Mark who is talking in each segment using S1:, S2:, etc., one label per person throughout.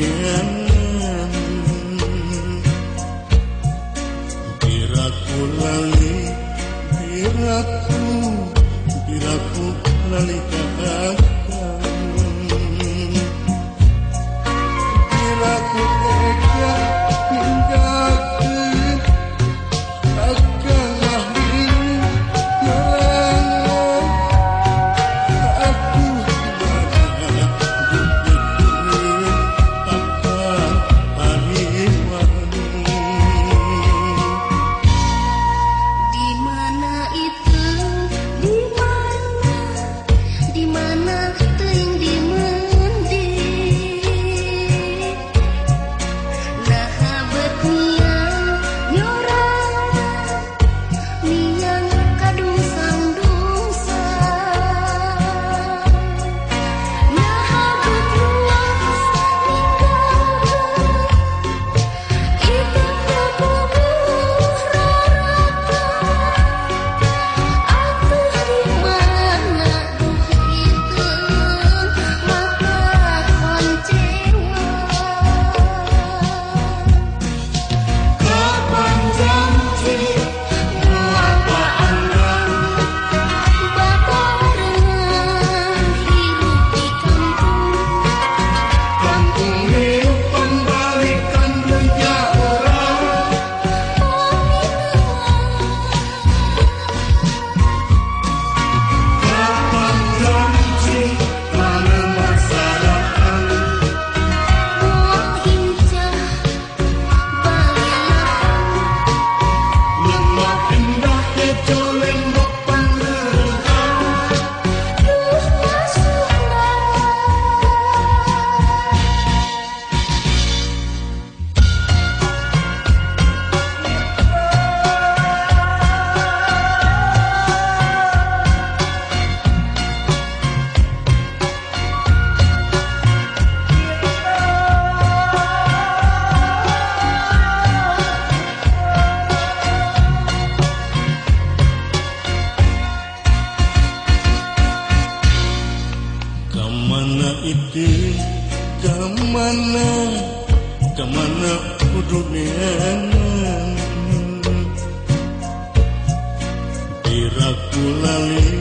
S1: Biraku Bila ku lali Bila ku Bila itu kemana? Kemana kudunya Tiraku lali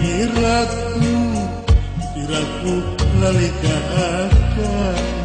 S1: tiraku tiraku lali kakak.